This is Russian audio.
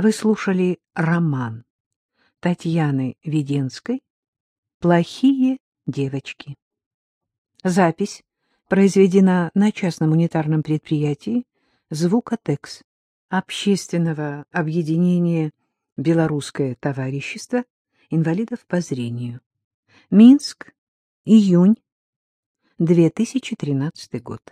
Вы слушали роман Татьяны Веденской «Плохие девочки». Запись произведена на частном унитарном предприятии «Звукотекс» Общественного объединения «Белорусское товарищество инвалидов по зрению». Минск, июнь 2013 год.